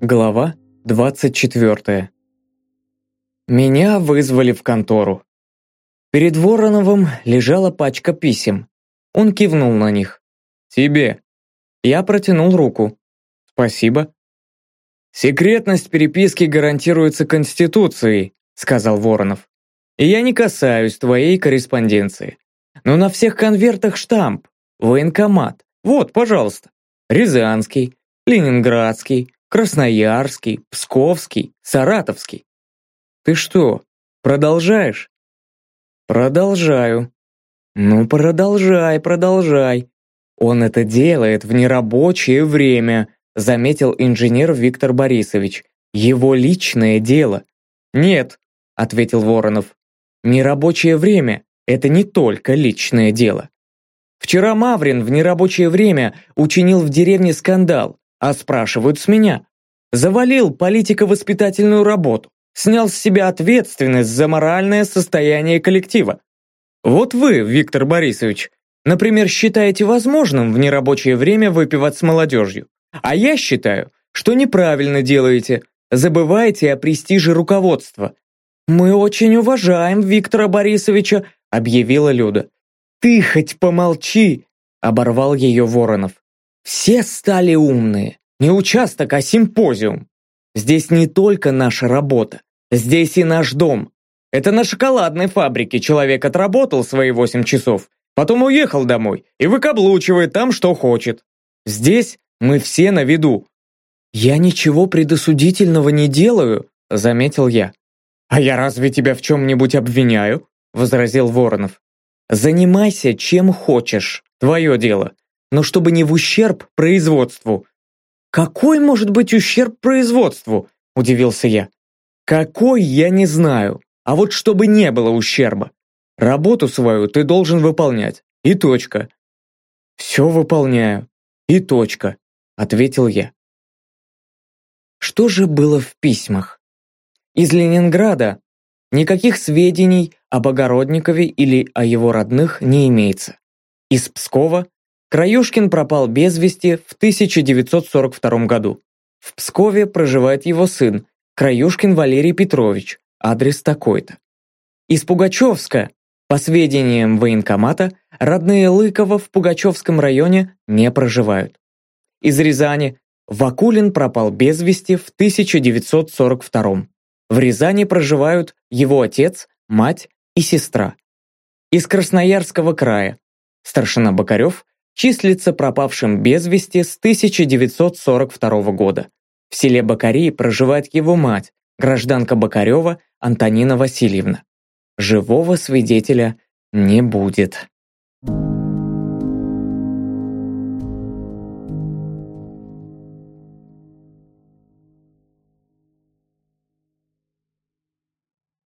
Глава 24. Меня вызвали в контору. Перед Вороновым лежала пачка писем. Он кивнул на них. «Тебе». Я протянул руку. «Спасибо». «Секретность переписки гарантируется Конституцией», сказал Воронов. «И я не касаюсь твоей корреспонденции. Но на всех конвертах штамп, военкомат. Вот, пожалуйста. Рязанский, Ленинградский, Красноярский, Псковский, Саратовский. Ты что, продолжаешь? Продолжаю. Ну, продолжай, продолжай. Он это делает в нерабочее время, заметил инженер Виктор Борисович. Его личное дело. Нет, ответил Воронов. Нерабочее время – это не только личное дело. Вчера Маврин в нерабочее время учинил в деревне скандал, а спрашивают с меня. Завалил политико-воспитательную работу, снял с себя ответственность за моральное состояние коллектива. Вот вы, Виктор Борисович, например, считаете возможным в нерабочее время выпивать с молодежью. А я считаю, что неправильно делаете, забываете о престиже руководства. «Мы очень уважаем Виктора Борисовича», объявила Люда. «Ты хоть помолчи!» оборвал ее Воронов. Все стали умные. Не участок, а симпозиум. Здесь не только наша работа. Здесь и наш дом. Это на шоколадной фабрике человек отработал свои восемь часов, потом уехал домой и выкаблучивает там, что хочет. Здесь мы все на виду. «Я ничего предосудительного не делаю», — заметил я. «А я разве тебя в чем-нибудь обвиняю?» — возразил Воронов. «Занимайся чем хочешь, твое дело но чтобы не в ущерб производству. «Какой может быть ущерб производству?» – удивился я. «Какой, я не знаю. А вот чтобы не было ущерба. Работу свою ты должен выполнять. И точка». «Все выполняю. И точка», – ответил я. Что же было в письмах? Из Ленинграда никаких сведений об Огородникове или о его родных не имеется. Из Пскова Краюшкин пропал без вести в 1942 году. В Пскове проживает его сын, Краюшкин Валерий Петрович, адрес такой-то. Из Пугачевска, по сведениям военкомата, родные Лыкова в Пугачевском районе не проживают. Из Рязани Вакулин пропал без вести в 1942 В Рязани проживают его отец, мать и сестра. Из Красноярского края старшина Бокарев числится пропавшим без вести с 1942 года. В селе Бакари проживает его мать, гражданка Бакарева Антонина Васильевна. Живого свидетеля не будет.